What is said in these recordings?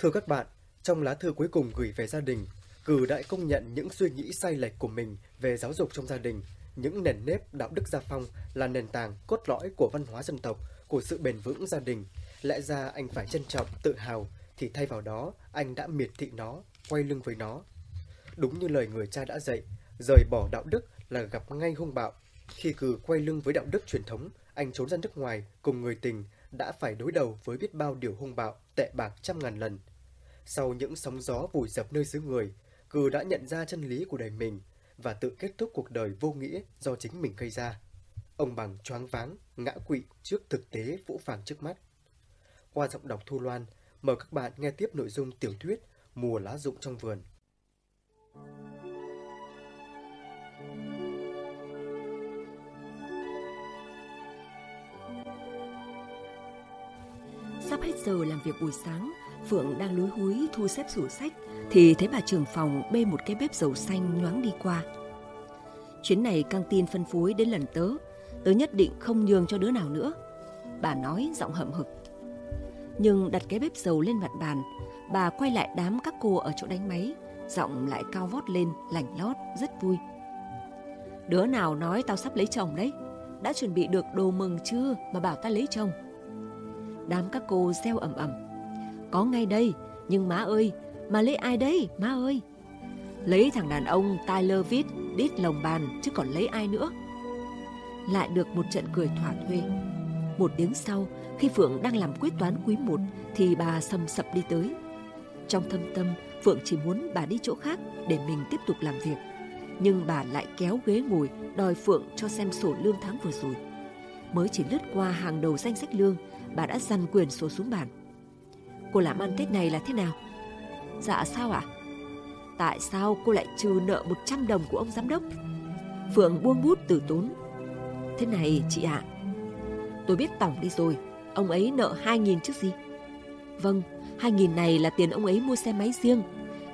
Thưa các bạn, trong lá thư cuối cùng gửi về gia đình, Cử đã công nhận những suy nghĩ sai lệch của mình về giáo dục trong gia đình, những nền nếp đạo đức gia phong là nền tảng cốt lõi của văn hóa dân tộc, của sự bền vững gia đình. Lẽ ra anh phải trân trọng, tự hào, thì thay vào đó anh đã miệt thị nó, quay lưng với nó. Đúng như lời người cha đã dạy, rời bỏ đạo đức là gặp ngay hung bạo. Khi cử quay lưng với đạo đức truyền thống, anh trốn ra nước ngoài cùng người tình đã phải đối đầu với biết bao điều hung bạo, tệ bạc trăm ngàn lần. Sau những sóng gió vùi dập nơi xứ người, cừ đã nhận ra chân lý của đời mình và tự kết thúc cuộc đời vô nghĩa do chính mình gây ra. Ông bằng choáng váng, ngã quỵ trước thực tế vũ phàng trước mắt. Qua giọng đọc Thu Loan, mời các bạn nghe tiếp nội dung tiểu thuyết Mùa lá rụng trong vườn. Sắp hết giờ làm việc buổi sáng, Phượng đang lúi húi thu xếp sổ sách thì thấy bà trưởng phòng bê một cái bếp dầu xanh nhoáng đi qua. Chuyến này căng tin phân phối đến lần tớ, tớ nhất định không nhường cho đứa nào nữa. Bà nói giọng hậm hực. Nhưng đặt cái bếp dầu lên mặt bàn, bà quay lại đám các cô ở chỗ đánh máy, giọng lại cao vót lên, lảnh lót, rất vui. Đứa nào nói tao sắp lấy chồng đấy? Đã chuẩn bị được đồ mừng chưa mà bảo ta lấy chồng? Đám các cô reo ầm ầm. Có ngay đây, nhưng má ơi, mà lấy ai đây, má ơi? Lấy thằng đàn ông Tyler vít đít lồng bàn, chứ còn lấy ai nữa? Lại được một trận cười thỏa thuê. Một tiếng sau, khi Phượng đang làm quyết toán quý một, thì bà sầm sập đi tới. Trong thâm tâm, Phượng chỉ muốn bà đi chỗ khác để mình tiếp tục làm việc. Nhưng bà lại kéo ghế ngồi đòi Phượng cho xem sổ lương tháng vừa rồi. Mới chỉ lướt qua hàng đầu danh sách lương, bà đã dằn quyền sổ xuống bàn. Cô làm ăn Tết này là thế nào? Dạ sao ạ? À? Tại sao cô lại trừ nợ 100 đồng của ông giám đốc? Phượng buông bút từ tốn. Thế này chị ạ, à, tôi biết tổng đi rồi, ông ấy nợ 2.000 chứ gì? Vâng, 2.000 này là tiền ông ấy mua xe máy riêng.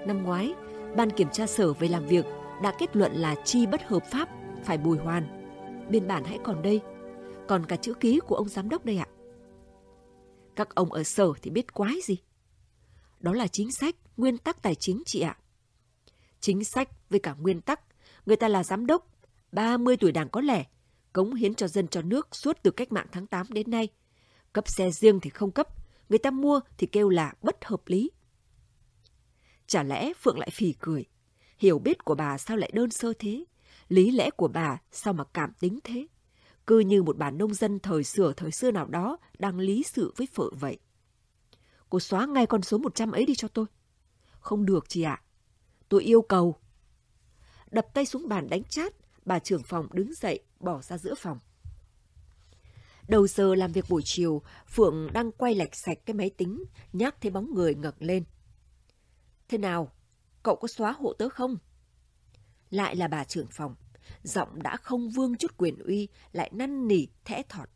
Năm ngoái, ban kiểm tra sở về làm việc đã kết luận là chi bất hợp pháp, phải bồi hoàn. Biên bản hãy còn đây, còn cả chữ ký của ông giám đốc đây ạ. Các ông ở sở thì biết quái gì. Đó là chính sách, nguyên tắc tài chính chị ạ. Chính sách với cả nguyên tắc, người ta là giám đốc, 30 tuổi đảng có lẻ, cống hiến cho dân cho nước suốt từ cách mạng tháng 8 đến nay. Cấp xe riêng thì không cấp, người ta mua thì kêu là bất hợp lý. Chả lẽ Phượng lại phì cười, hiểu biết của bà sao lại đơn sơ thế, lý lẽ của bà sao mà cảm tính thế. Cứ như một bà nông dân thời xưa thời xưa nào đó đang lý sự với vợ vậy. Cô xóa ngay con số 100 ấy đi cho tôi. Không được chị ạ. Tôi yêu cầu. Đập tay xuống bàn đánh chát, bà trưởng phòng đứng dậy, bỏ ra giữa phòng. Đầu giờ làm việc buổi chiều, Phượng đang quay lạch sạch cái máy tính, nhắc thấy bóng người ngẩng lên. Thế nào, cậu có xóa hộ tớ không? Lại là bà trưởng phòng, giọng đã không vương chút quyền uy, lại năn nỉ, thẽ thọt.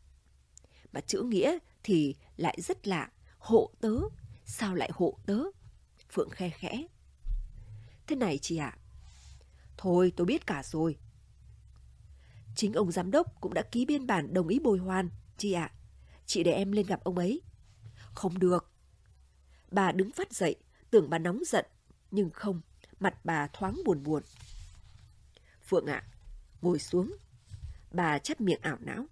Mà chữ nghĩa thì lại rất lạ, hộ tớ, sao lại hộ tớ? Phượng khe khẽ. Thế này chị ạ. Thôi tôi biết cả rồi. Chính ông giám đốc cũng đã ký biên bản đồng ý bồi hoàn, chị ạ. Chị để em lên gặp ông ấy. Không được. Bà đứng phát dậy, tưởng bà nóng giận, nhưng không, mặt bà thoáng buồn buồn. Phượng ạ, ngồi xuống. Bà chép miệng ảo não.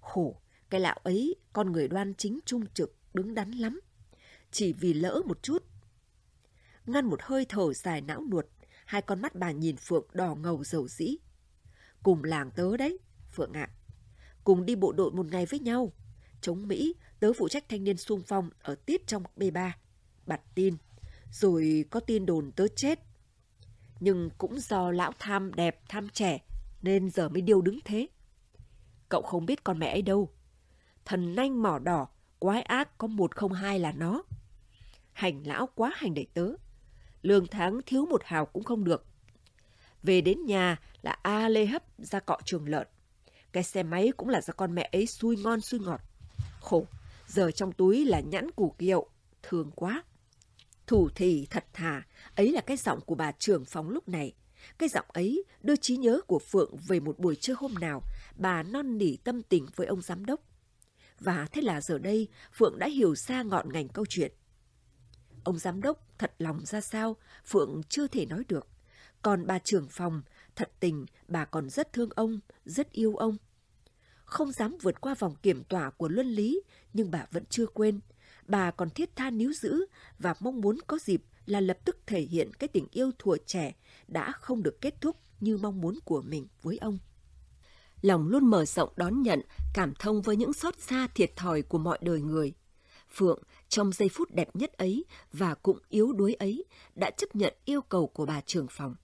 Khổ, cái lão ấy, con người đoan chính trung trực, đứng đắn lắm. Chỉ vì lỡ một chút. Ngăn một hơi thở dài não nuột, hai con mắt bà nhìn Phượng đỏ ngầu dầu dĩ. Cùng làng tớ đấy, Phượng ạ. Cùng đi bộ đội một ngày với nhau. Chống Mỹ, tớ phụ trách thanh niên sung phong ở tiết trong B3. Bặt tin. Rồi có tin đồn tớ chết. Nhưng cũng do lão tham đẹp, tham trẻ, nên giờ mới điêu đứng thế. Cậu không biết con mẹ ấy đâu. Thần nanh mỏ đỏ, quái ác có một không hai là nó. Hành lão quá hành đầy tớ. Lương tháng thiếu một hào cũng không được. Về đến nhà là A Lê Hấp ra cọ trường lợn. Cái xe máy cũng là do con mẹ ấy xui ngon xui ngọt. Khổ, giờ trong túi là nhãn củ kiệu. Thương quá. Thủ thì thật thà, ấy là cái giọng của bà trưởng phòng lúc này. Cái giọng ấy đưa trí nhớ của Phượng về một buổi trưa hôm nào bà non nỉ tâm tình với ông giám đốc. Và thế là giờ đây Phượng đã hiểu ra ngọn ngành câu chuyện. Ông giám đốc thật lòng ra sao, Phượng chưa thể nói được. Còn bà trưởng phòng, thật tình bà còn rất thương ông, rất yêu ông. Không dám vượt qua vòng kiểm tỏa của luân lý, nhưng bà vẫn chưa quên. Bà còn thiết tha níu giữ và mong muốn có dịp là lập tức thể hiện cái tình yêu thuở trẻ đã không được kết thúc như mong muốn của mình với ông. Lòng luôn mở rộng đón nhận, cảm thông với những xót xa thiệt thòi của mọi đời người. Phượng, trong giây phút đẹp nhất ấy và cũng yếu đuối ấy, đã chấp nhận yêu cầu của bà trưởng phòng.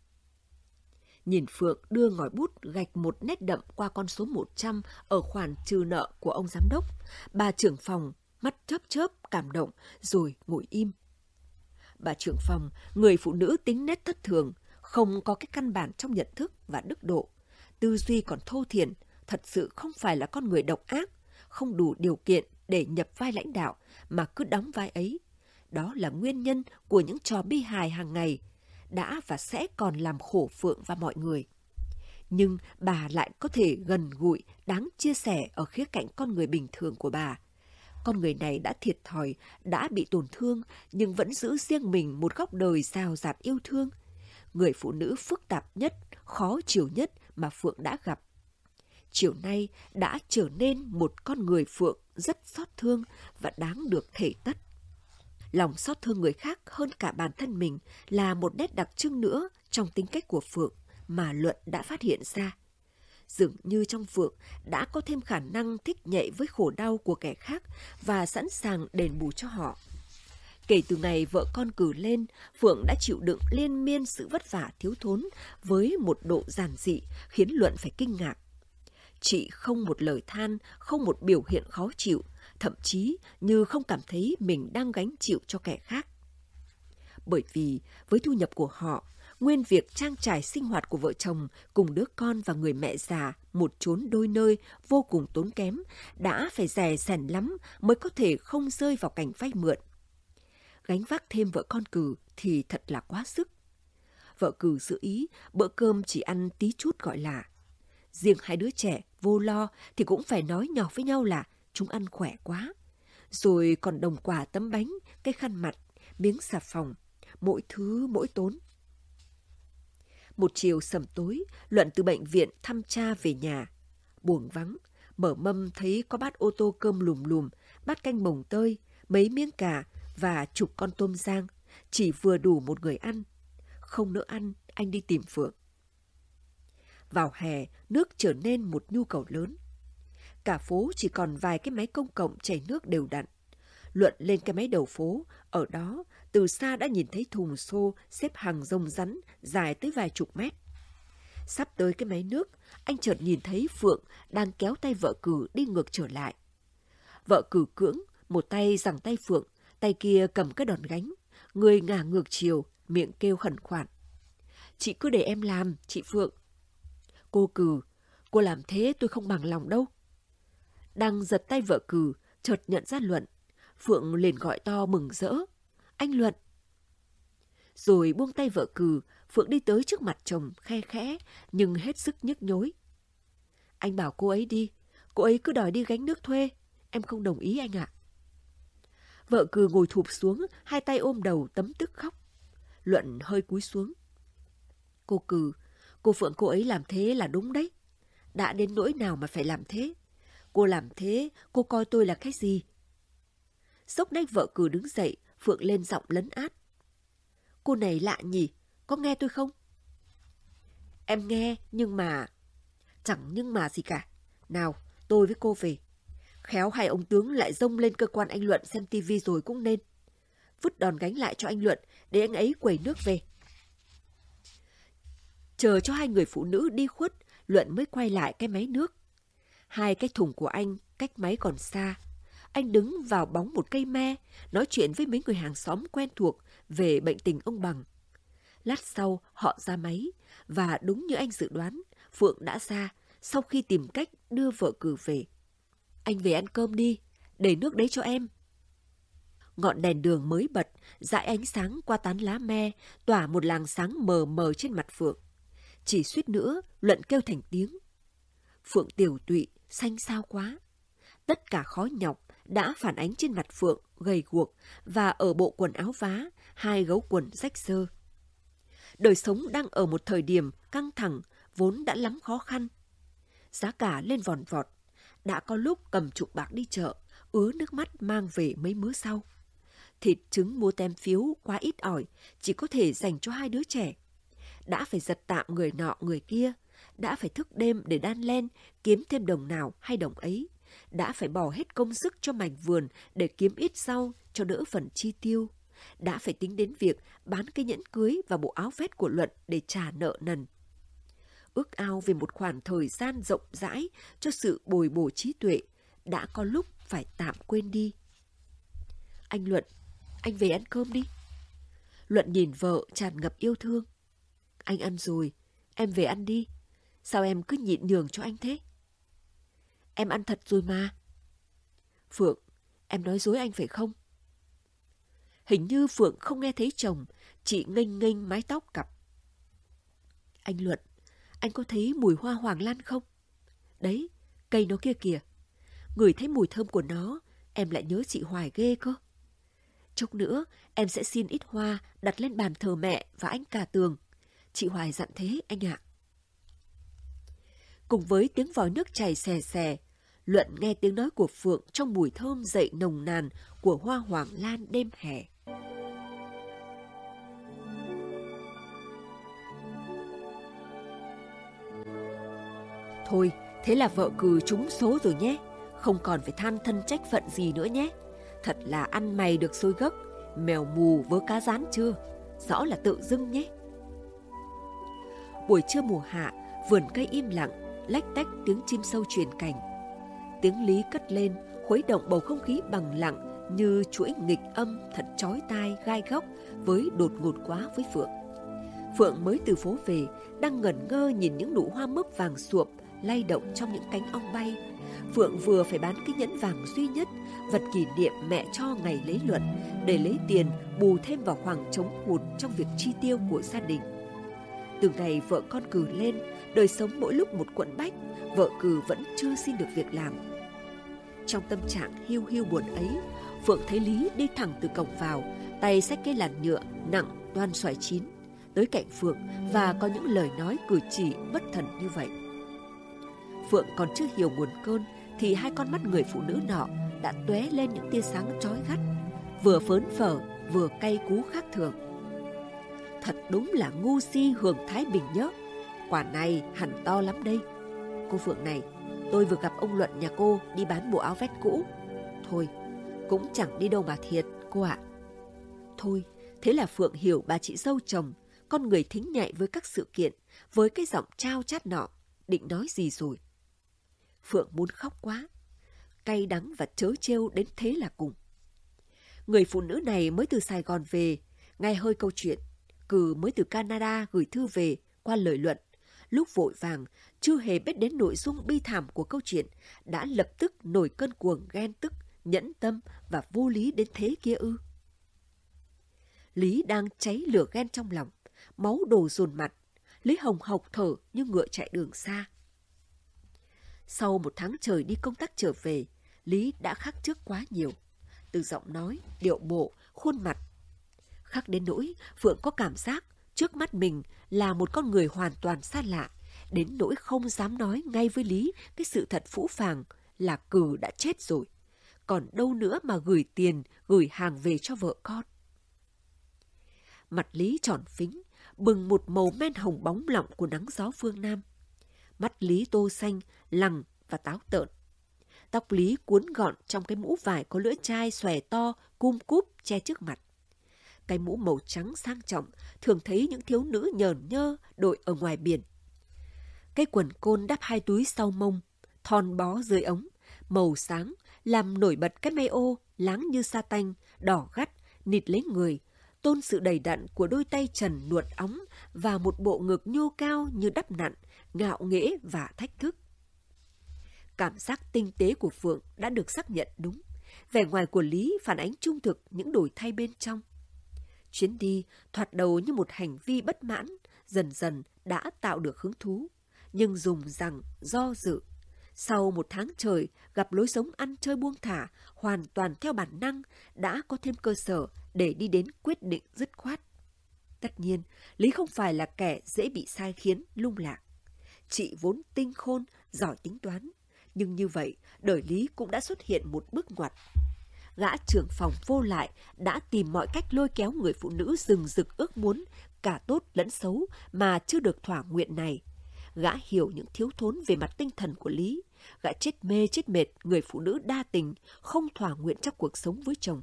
Nhìn Phượng đưa ngòi bút gạch một nét đậm qua con số 100 ở khoản trừ nợ của ông giám đốc, bà trưởng phòng mắt chớp chớp cảm động rồi ngồi im. Bà trưởng phòng, người phụ nữ tính nét thất thường, không có cái căn bản trong nhận thức và đức độ. Tư duy còn thô thiển, thật sự không phải là con người độc ác, không đủ điều kiện để nhập vai lãnh đạo mà cứ đóng vai ấy. Đó là nguyên nhân của những trò bi hài hàng ngày, đã và sẽ còn làm khổ Phượng và mọi người. Nhưng bà lại có thể gần gũi, đáng chia sẻ ở khía cạnh con người bình thường của bà. Con người này đã thiệt thòi, đã bị tổn thương, nhưng vẫn giữ riêng mình một góc đời rào rạt yêu thương. Người phụ nữ phức tạp nhất, khó chịu nhất mà Phượng đã gặp. Chiều nay đã trở nên một con người Phượng rất xót thương và đáng được thể tất. Lòng xót thương người khác hơn cả bản thân mình là một nét đặc trưng nữa trong tính cách của Phượng mà Luận đã phát hiện ra. Dường như trong Phượng đã có thêm khả năng thích nhạy với khổ đau của kẻ khác và sẵn sàng đền bù cho họ. Kể từ ngày vợ con cử lên, Phượng đã chịu đựng liên miên sự vất vả thiếu thốn với một độ giản dị khiến Luận phải kinh ngạc. Chị không một lời than, không một biểu hiện khó chịu, thậm chí như không cảm thấy mình đang gánh chịu cho kẻ khác. Bởi vì với thu nhập của họ, nguyên việc trang trải sinh hoạt của vợ chồng cùng đứa con và người mẹ già một chốn đôi nơi vô cùng tốn kém đã phải rè rèn lắm mới có thể không rơi vào cảnh vay mượn. Gánh vác thêm vợ con cử thì thật là quá sức. Vợ cử giữ ý bữa cơm chỉ ăn tí chút gọi là. Riêng hai đứa trẻ vô lo thì cũng phải nói nhỏ với nhau là chúng ăn khỏe quá. Rồi còn đồng quả tấm bánh, cái khăn mặt, miếng xà phòng, mỗi thứ mỗi tốn. Một chiều sầm tối, Luận từ bệnh viện thăm cha về nhà. Buồn vắng, mở mâm thấy có bát ô tô cơm lùm lùm, bát canh mồng tơi, mấy miếng cà và chục con tôm rang, chỉ vừa đủ một người ăn. Không nữa ăn, anh đi tìm Phượng. Vào hè, nước trở nên một nhu cầu lớn. Cả phố chỉ còn vài cái máy công cộng chảy nước đều đặn. Luận lên cái máy đầu phố, ở đó từ xa đã nhìn thấy thùng xô xếp hàng rông rắn dài tới vài chục mét. Sắp tới cái máy nước, anh chợt nhìn thấy Phượng đang kéo tay vợ cử đi ngược trở lại. Vợ cử cưỡng, một tay giằng tay Phượng, tay kia cầm cái đòn gánh, người ngả ngược chiều, miệng kêu khẩn khoản. Chị cứ để em làm, chị Phượng. Cô cử, cô làm thế tôi không bằng lòng đâu. Đang giật tay vợ cử, chợt nhận ra Luận. Phượng liền gọi to mừng rỡ. Anh Luận! Rồi buông tay vợ cử, Phượng đi tới trước mặt chồng khe khẽ, nhưng hết sức nhức nhối. Anh bảo cô ấy đi, cô ấy cứ đòi đi gánh nước thuê. Em không đồng ý anh ạ. Vợ cừ ngồi thụp xuống, hai tay ôm đầu tấm tức khóc. Luận hơi cúi xuống. Cô cừ, cô Phượng cô ấy làm thế là đúng đấy. Đã đến nỗi nào mà phải làm thế? Cô làm thế, cô coi tôi là cái gì? Sốc nách vợ cừ đứng dậy, Phượng lên giọng lấn át. Cô này lạ nhỉ, có nghe tôi không? Em nghe, nhưng mà... Chẳng nhưng mà gì cả. Nào, tôi với cô về. Khéo hai ông tướng lại rông lên cơ quan anh Luận xem tivi rồi cũng nên. Vứt đòn gánh lại cho anh Luận để anh ấy quẩy nước về. Chờ cho hai người phụ nữ đi khuất, Luận mới quay lại cái máy nước. Hai cái thùng của anh cách máy còn xa. Anh đứng vào bóng một cây me, nói chuyện với mấy người hàng xóm quen thuộc về bệnh tình ông Bằng. Lát sau, họ ra máy, và đúng như anh dự đoán, Phượng đã ra sau khi tìm cách đưa vợ cử về. Anh về ăn cơm đi, để nước đấy cho em. Ngọn đèn đường mới bật, dãi ánh sáng qua tán lá me, tỏa một làng sáng mờ mờ trên mặt Phượng. Chỉ suýt nữa, Luận kêu thành tiếng. Phượng tiểu tụy, xanh sao quá. Tất cả khó nhọc đã phản ánh trên mặt Phượng gầy guộc và ở bộ quần áo vá, hai gấu quần rách rơ. Đời sống đang ở một thời điểm căng thẳng, vốn đã lắm khó khăn. Giá cả lên vòn vọt, đã có lúc cầm chục bạc đi chợ, ứa nước mắt mang về mấy mứa sau. Thịt trứng mua tem phiếu quá ít ỏi, chỉ có thể dành cho hai đứa trẻ. Đã phải giật tạm người nọ người kia, đã phải thức đêm để đan len, kiếm thêm đồng nào hay đồng ấy. Đã phải bỏ hết công sức cho mảnh vườn để kiếm ít rau cho đỡ phần chi tiêu. Đã phải tính đến việc bán cái nhẫn cưới và bộ áo vest của Luận để trả nợ nần. Ước ao về một khoảng thời gian rộng rãi cho sự bồi bổ trí tuệ, đã có lúc phải tạm quên đi. Anh Luận, anh về ăn cơm đi. Luận nhìn vợ tràn ngập yêu thương. Anh ăn rồi, em về ăn đi. Sao em cứ nhịn nhường cho anh thế? Em ăn thật rồi mà. Phượng, em nói dối anh phải không? Hình như Phượng không nghe thấy chồng, chị nghênh nghênh mái tóc cặp. Anh Luận, anh có thấy mùi hoa hoàng lan không? Đấy, cây nó kia kìa. Người thấy mùi thơm của nó, em lại nhớ chị Hoài ghê cơ. Chốc nữa, em sẽ xin ít hoa đặt lên bàn thờ mẹ và anh cả tường. Chị Hoài dặn thế anh ạ. Cùng với tiếng vòi nước chảy xè xè, Luận nghe tiếng nói của Phượng trong mùi thơm dậy nồng nàn của hoa hoàng lan đêm hè. Thôi, thế là vợ cừ trúng số rồi nhé. Không còn phải than thân trách phận gì nữa nhé. Thật là ăn mày được sôi gấc, mèo mù vớ cá rán chưa? Rõ là tự dưng nhé. Buổi trưa mùa hạ, vườn cây im lặng, lách tách tiếng chim sâu truyền cảnh. Tiếng lý cất lên, khuấy động bầu không khí bằng lặng như chuỗi nghịch âm thật chói tai gai góc với đột ngột quá với Phượng. Phượng mới từ phố về, đang ngẩn ngơ nhìn những nụ hoa mướp vàng suộm lay động trong những cánh ong bay. Phượng vừa phải bán cái nhẫn vàng duy nhất, vật kỷ niệm mẹ cho ngày lấy luận, để lấy tiền bù thêm vào khoảng trống hụt trong việc chi tiêu của gia đình. Từ ngày vợ con cử lên, đời sống mỗi lúc một quận bách, vợ cử vẫn chưa xin được việc làm. Trong tâm trạng hiu hiu buồn ấy, Phượng thấy Lý đi thẳng từ cổng vào, tay xách cái làn nhựa nặng đoan xoài chín tới cạnh Phượng và có những lời nói cử chỉ bất thần như vậy. Phượng còn chưa hiểu nguồn cơn thì hai con mắt người phụ nữ nọ đã tóe lên những tia sáng chói gắt, vừa phớn phở vừa cay cú khác thường. Thật đúng là ngu si hưởng thái bình nhớ. Quả này hẳn to lắm đây. Cô Phượng này, tôi vừa gặp ông Luận nhà cô đi bán bộ áo vest cũ. Thôi, cũng chẳng đi đâu mà thiệt, cô ạ. Thôi, thế là Phượng hiểu bà chị dâu chồng, con người thính nhạy với các sự kiện, với cái giọng trao chát nọ, định nói gì rồi. Phượng muốn khóc quá. Cay đắng và chớ trêu đến thế là cùng. Người phụ nữ này mới từ Sài Gòn về, nghe hơi câu chuyện. Cử mới từ Canada gửi thư về qua lời luận. Lúc vội vàng, chưa hề biết đến nội dung bi thảm của câu chuyện, đã lập tức nổi cơn cuồng ghen tức, nhẫn tâm và vô lý đến thế kia ư. Lý đang cháy lửa ghen trong lòng, máu đổ dồn mặt, Lý hồng hộc thở như ngựa chạy đường xa. Sau một tháng trời đi công tác trở về, Lý đã khác trước quá nhiều. Từ giọng nói, điệu bộ, khuôn mặt. Khác đến nỗi, Phượng có cảm giác trước mắt mình là một con người hoàn toàn xa lạ, đến nỗi không dám nói ngay với Lý cái sự thật phũ phàng là cử đã chết rồi. Còn đâu nữa mà gửi tiền, gửi hàng về cho vợ con. Mặt Lý tròn phính, bừng một màu men hồng bóng lọng của nắng gió phương Nam. Mắt Lý tô xanh, lằng và táo tợn. Tóc Lý cuốn gọn trong cái mũ vải có lưỡi chai xòe to, cung cúp che trước mặt. Cái mũ màu trắng sang trọng thường thấy những thiếu nữ nhờn nhơ đội ở ngoài biển. Cái quần côn đắp hai túi sau mông, thon bó dưới ống, màu sáng, làm nổi bật cái may ô láng như sa tanh, đỏ gắt, nịt lấy người, tôn sự đầy đặn của đôi tay trần nuột óng và một bộ ngực nhô cao như đắp nặn, ngạo nghễ và thách thức. Cảm giác tinh tế của Phượng đã được xác nhận đúng. Vẻ ngoài của Lý phản ánh trung thực những đổi thay bên trong. Chuyến đi thoạt đầu như một hành vi bất mãn, dần dần đã tạo được hứng thú. Nhưng dùng rằng do dự, sau một tháng trời, gặp lối sống ăn chơi buông thả, hoàn toàn theo bản năng, đã có thêm cơ sở để đi đến quyết định dứt khoát. Tất nhiên, Lý không phải là kẻ dễ bị sai khiến, lung lạc. Chị vốn tinh khôn, giỏi tính toán. Nhưng như vậy, đời Lý cũng đã xuất hiện một bước ngoặt. Gã trưởng phòng vô lại đã tìm mọi cách lôi kéo người phụ nữ rừng rực ước muốn, cả tốt lẫn xấu mà chưa được thỏa nguyện này. Gã hiểu những thiếu thốn về mặt tinh thần của Lý. Gã chết mê chết mệt người phụ nữ đa tình, không thỏa nguyện trong cuộc sống với chồng.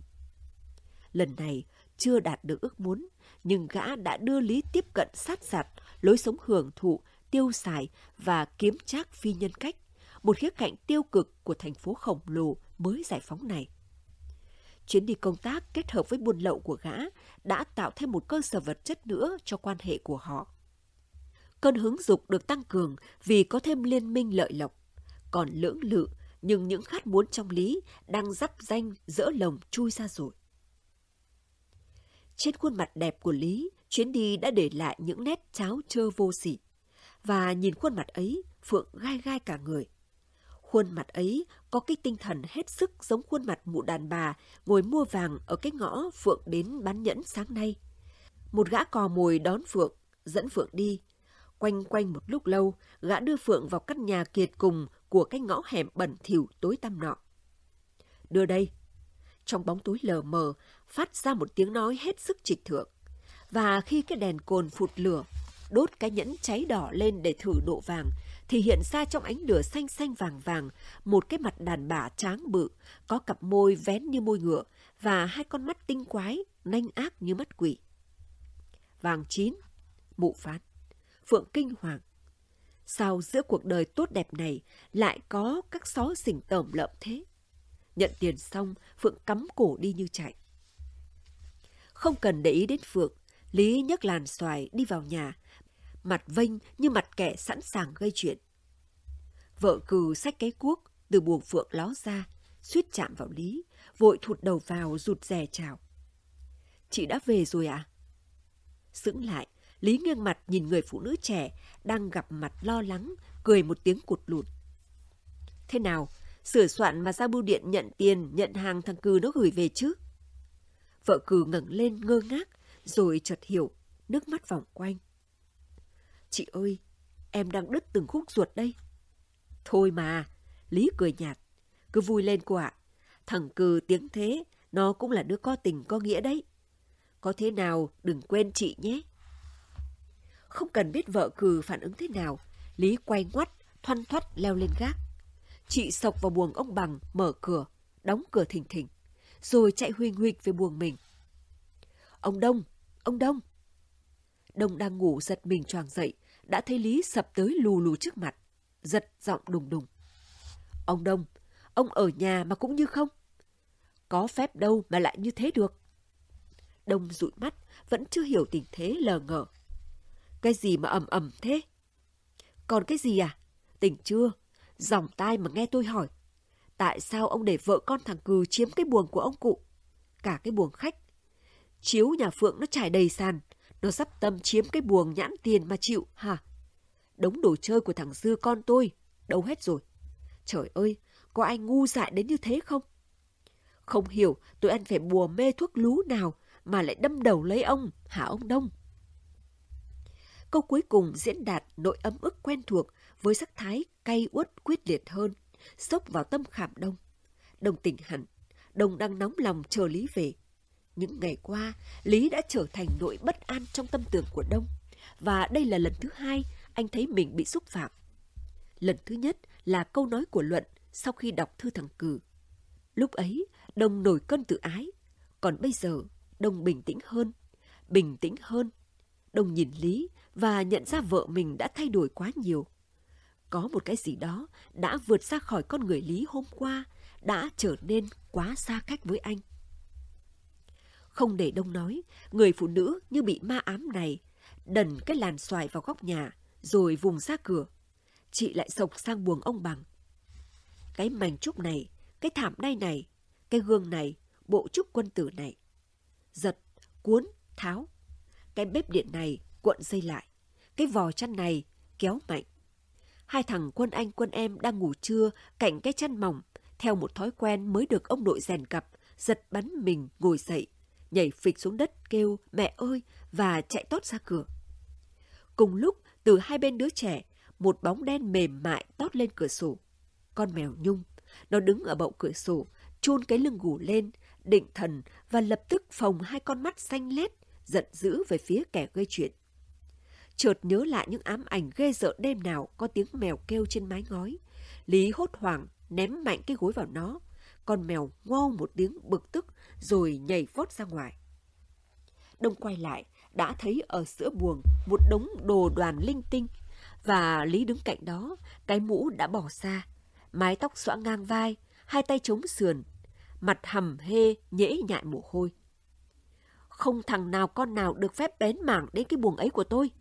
Lần này, chưa đạt được ước muốn, nhưng gã đã đưa Lý tiếp cận sát sạt, lối sống hưởng thụ, tiêu xài và kiếm trác phi nhân cách, một khía cạnh tiêu cực của thành phố khổng lồ mới giải phóng này. Chuyến đi công tác kết hợp với buôn lậu của gã đã tạo thêm một cơ sở vật chất nữa cho quan hệ của họ. Cơn hứng dục được tăng cường vì có thêm liên minh lợi lộc. Còn lưỡng lự, nhưng những khát muốn trong lý đang dắp danh dỡ lồng chui ra rồi. Trên khuôn mặt đẹp của Lý, chuyến đi đã để lại những nét cháo trơ vô sỉ. Và nhìn khuôn mặt ấy, Phượng gai gai cả người. Khuôn mặt ấy có cái tinh thần hết sức giống khuôn mặt mụ đàn bà ngồi mua vàng ở cái ngõ Phượng đến bán nhẫn sáng nay. Một gã cò mồi đón Phượng, dẫn Phượng đi. Quanh quanh một lúc lâu, gã đưa Phượng vào căn nhà kiệt cùng của cái ngõ hẻm bẩn thỉu tối tăm nọ. Đưa đây. Trong bóng tối lờ mờ, phát ra một tiếng nói hết sức trịch thượng. Và khi cái đèn cồn phụt lửa, đốt cái nhẫn cháy đỏ lên để thử độ vàng, thì hiện ra trong ánh lửa xanh xanh vàng vàng một cái mặt đàn bà tráng bự, có cặp môi vén như môi ngựa và hai con mắt tinh quái, nanh ác như mắt quỷ. Vàng chín, mụ phán, phượng kinh hoàng. Sao giữa cuộc đời tốt đẹp này lại có các xó xỉnh tởm lợm thế? Nhận tiền xong, Phượng cắm cổ đi như chạy. Không cần để ý đến Phượng, Lý nhấc làn xoài đi vào nhà, mặt vênh như mặt kẻ sẵn sàng gây chuyện. Vợ cừ xách cái cuốc từ buồng phượng ló ra, suýt chạm vào Lý, vội thụt đầu vào rụt rè chào. Chị đã về rồi à? Sững lại, Lý nghiêng mặt nhìn người phụ nữ trẻ đang gặp mặt lo lắng, cười một tiếng cụt lụt. Thế nào, sửa soạn mà ra bưu điện nhận tiền, nhận hàng thằng cừ nó gửi về chứ? Vợ cừ ngẩng lên ngơ ngác, rồi chợt hiểu, nước mắt vòng quanh. Chị ơi, em đang đứt từng khúc ruột đây. Thôi mà, Lý cười nhạt, cứ vui lên cô ạ. Thằng cừ tiếng thế, nó cũng là đứa có tình có nghĩa đấy. Có thế nào đừng quên chị nhé. Không cần biết vợ cừ phản ứng thế nào, Lý quay ngoắt, thoăn thoắt leo lên gác. Chị sộc vào buồng ông bằng, mở cửa, đóng cửa thình thình, rồi chạy huỳnh huỳnh về buồng mình. Ông Đông, ông Đông. Đông đang ngủ giật mình choàng dậy, đã thấy Lý sập tới lù lù trước mặt, giật giọng đùng đùng. Ông Đông, ông ở nhà mà cũng như không. Có phép đâu mà lại như thế được. Đông dụi mắt, vẫn chưa hiểu tình thế lờ ngờ. Cái gì mà ầm ầm thế? Còn cái gì à? Tỉnh chưa? Dòng tai mà nghe tôi hỏi. Tại sao ông để vợ con thằng Cừ chiếm cái buồng của ông cụ? Cả cái buồng khách. Chiếu nhà Phượng nó trải đầy sàn. Nó sắp tâm chiếm cái buồng nhãn tiền mà chịu hả? Đống đồ chơi của thằng Dư con tôi, đâu hết rồi. Trời ơi, có ai ngu dại đến như thế không? Không hiểu tôi ăn phải bùa mê thuốc lú nào mà lại đâm đầu lấy ông, hả ông Đông? Câu cuối cùng diễn đạt nội ấm ức quen thuộc với sắc thái cay uất quyết liệt hơn, sốc vào tâm khảm Đông. đồng tỉnh hẳn, Đông đang nóng lòng chờ Lý về. Những ngày qua, Lý đã trở thành nỗi bất an trong tâm tưởng của Đông. Và đây là lần thứ hai anh thấy mình bị xúc phạm. Lần thứ nhất là câu nói của Luận sau khi đọc thư thằng Cử. Lúc ấy, Đông nổi cơn tự ái. Còn bây giờ, Đông bình tĩnh hơn. Bình tĩnh hơn. Đông nhìn Lý và nhận ra vợ mình đã thay đổi quá nhiều. Có một cái gì đó đã vượt ra khỏi con người Lý hôm qua, đã trở nên quá xa cách với anh. Không để Đông nói, người phụ nữ như bị ma ám này, đần cái làn xoài vào góc nhà, rồi vùng ra cửa. Chị lại sộc sang buồng ông bằng. Cái mảnh trúc này, cái thảm đay này, cái gương này, bộ trúc quân tử này. Giật, cuốn, tháo. Cái bếp điện này cuộn dây lại. Cái vò chăn này kéo mạnh. Hai thằng quân anh quân em đang ngủ trưa cạnh cái chăn mỏng, theo một thói quen mới được ông nội rèn cặp, giật bắn mình ngồi dậy, nhảy phịch xuống đất kêu mẹ ơi và chạy tót ra cửa. Cùng lúc, từ hai bên đứa trẻ, một bóng đen mềm mại tót lên cửa sổ. Con mèo nhung, nó đứng ở bậu cửa sổ, chôn cái lưng gù lên, định thần và lập tức phồng hai con mắt xanh lét, giận dữ về phía kẻ gây chuyện. Chợt nhớ lại những ám ảnh ghê sợ đêm nào có tiếng mèo kêu trên mái ngói. Lý hốt hoảng, ném mạnh cái gối vào nó. Con mèo ngô một tiếng bực tức rồi nhảy vót ra ngoài. Đông quay lại, đã thấy ở giữa buồng một đống đồ đoàn linh tinh. Và Lý đứng cạnh đó, cái mũ đã bỏ xa, mái tóc xõa ngang vai, hai tay chống sườn, mặt hầm hê, nhễ nhại mồ hôi. Không thằng nào con nào được phép bén mảng đến cái buồng ấy của tôi.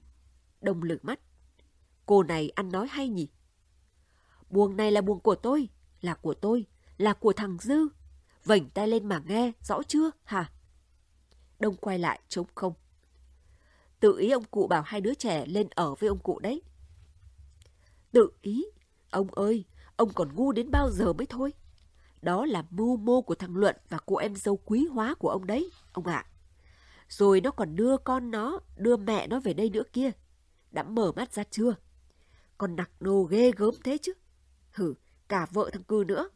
Đông lử mắt. Cô này ăn nói hay nhỉ? Buồng này là buồng của tôi, là của tôi, là của thằng Dư. Vảnh tay lên mà nghe, rõ chưa hả? Đông quay lại trống không. Tự ý ông cụ bảo hai đứa trẻ lên ở với ông cụ đấy. Tự ý? Ông ơi, ông còn ngu đến bao giờ mới thôi? Đó là mưu mô của thằng Luận và cô em dâu quý hóa của ông đấy, ông ạ. À. Rồi nó còn đưa con nó, đưa mẹ nó về đây nữa kia. Đã mở mắt ra chưa? Còn nặc nô ghê gớm thế chứ. Hử, cả vợ thằng cư nữa.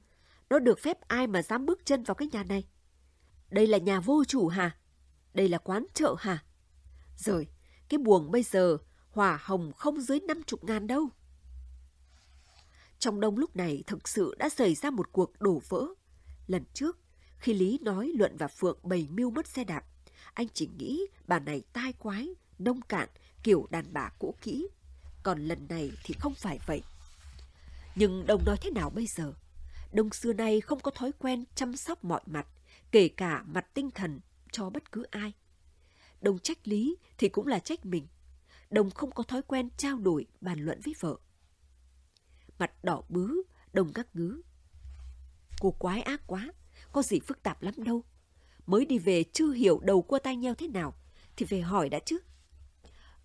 Nó được phép ai mà dám bước chân vào cái nhà này? Đây là nhà vô chủ hả? Đây là quán chợ hả? Rồi, cái buồng bây giờ hỏa hồng không dưới năm chục ngàn đâu. Trong đông lúc này thực sự đã xảy ra một cuộc đổ vỡ. Lần trước, khi Lý nói Luận và Phượng bày mưu mất xe đạp, anh chỉ nghĩ bà này tai quái, nông cạn, kiểu đàn bà cũ kỹ. Còn lần này thì không phải vậy. Nhưng Đông nói thế nào bây giờ? Đông xưa nay không có thói quen chăm sóc mọi mặt, kể cả mặt tinh thần cho bất cứ ai. Đông trách Lý thì cũng là trách mình. Đông không có thói quen trao đổi, bàn luận với vợ. Mặt đỏ bứ, Đông ngắc ngứ. Cô quái ác quá, có gì phức tạp lắm đâu. Mới đi về chưa hiểu đầu cua tay nhau thế nào, thì về hỏi đã chứ.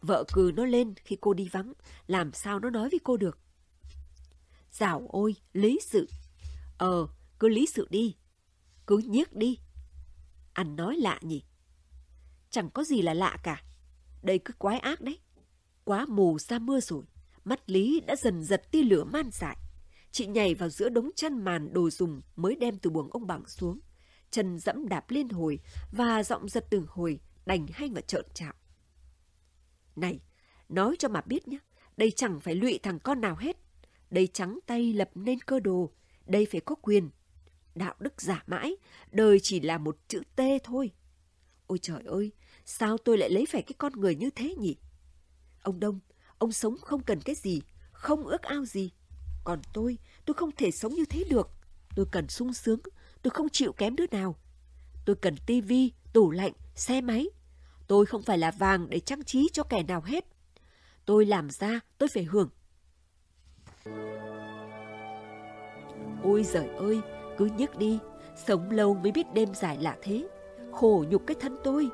Vợ cừ nó lên khi cô đi vắng, làm sao nó nói với cô được. Dạo ôi, lý sự. Ờ, cứ lý sự đi. Cứ nhiếc đi. Anh nói lạ nhỉ? Chẳng có gì là lạ cả. Đây cứ quái ác đấy. Quá mù xa mưa rồi. Mắt Lý đã dần giật tia lửa man dại. Chị nhảy vào giữa đống chăn màn đồ dùng mới đem từ buồng ông bằng xuống. Chân dẫm đạp liên hồi và giọng giật từng hồi đành hay và trợn trạo. Này, nói cho mà biết nhé, đây chẳng phải lụy thằng con nào hết. Đây trắng tay lập nên cơ đồ, đây phải có quyền. Đạo đức giả mãi, đời chỉ là một chữ T thôi. Ôi trời ơi, sao tôi lại lấy phải cái con người như thế nhỉ? Ông Đông, ông sống không cần cái gì, không ước ao gì. Còn tôi, tôi không thể sống như thế được. Tôi cần sung sướng, tôi không chịu kém đứa nào. Tôi cần tivi, tủ lạnh, xe máy. Tôi không phải là vàng để trang trí cho kẻ nào hết. Tôi làm ra, tôi phải hưởng. Ôi giời ơi, cứ nhức đi, sống lâu mới biết đêm dài là thế. Khổ nhục cái thân tôi,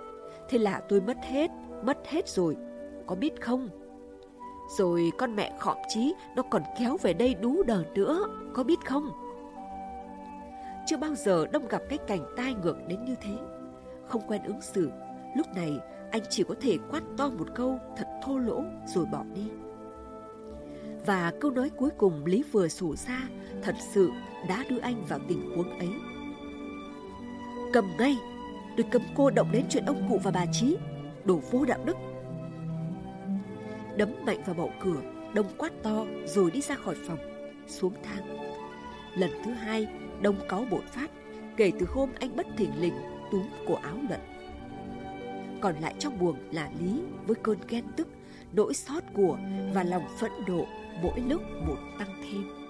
thế là tôi mất hết, mất hết rồi, có biết không? Rồi con mẹ khọm chí nó còn kéo về đây đú đờ nữa, có biết không? Chưa bao giờ Đông gặp cái cảnh tai ngược đến như thế. Không quen ứng xử, lúc này anh chỉ có thể quát to một câu thật thô lỗ rồi bỏ đi. Và câu nói cuối cùng Lý vừa sổ ra thật sự đã đưa anh vào tình huống ấy. Cầm ngay, tôi cấm cô động đến chuyện ông cụ và bà Trí, đổ vô đạo đức. Đấm mạnh vào bậu cửa, Đông quát to rồi đi ra khỏi phòng, xuống thang. Lần thứ hai, Đông cáu bột phát, kể từ hôm anh bất thình lình túm cổ áo luận. Còn lại trong buồng là Lý với cơn ghen tức, nỗi xót của và lòng phẫn nộ mỗi lúc một tăng thêm.